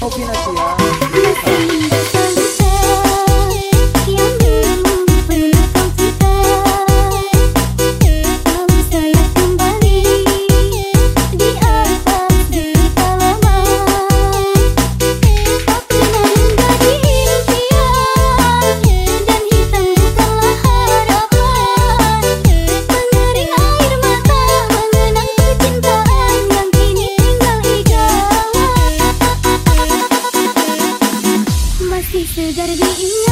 后边的คร すがる理由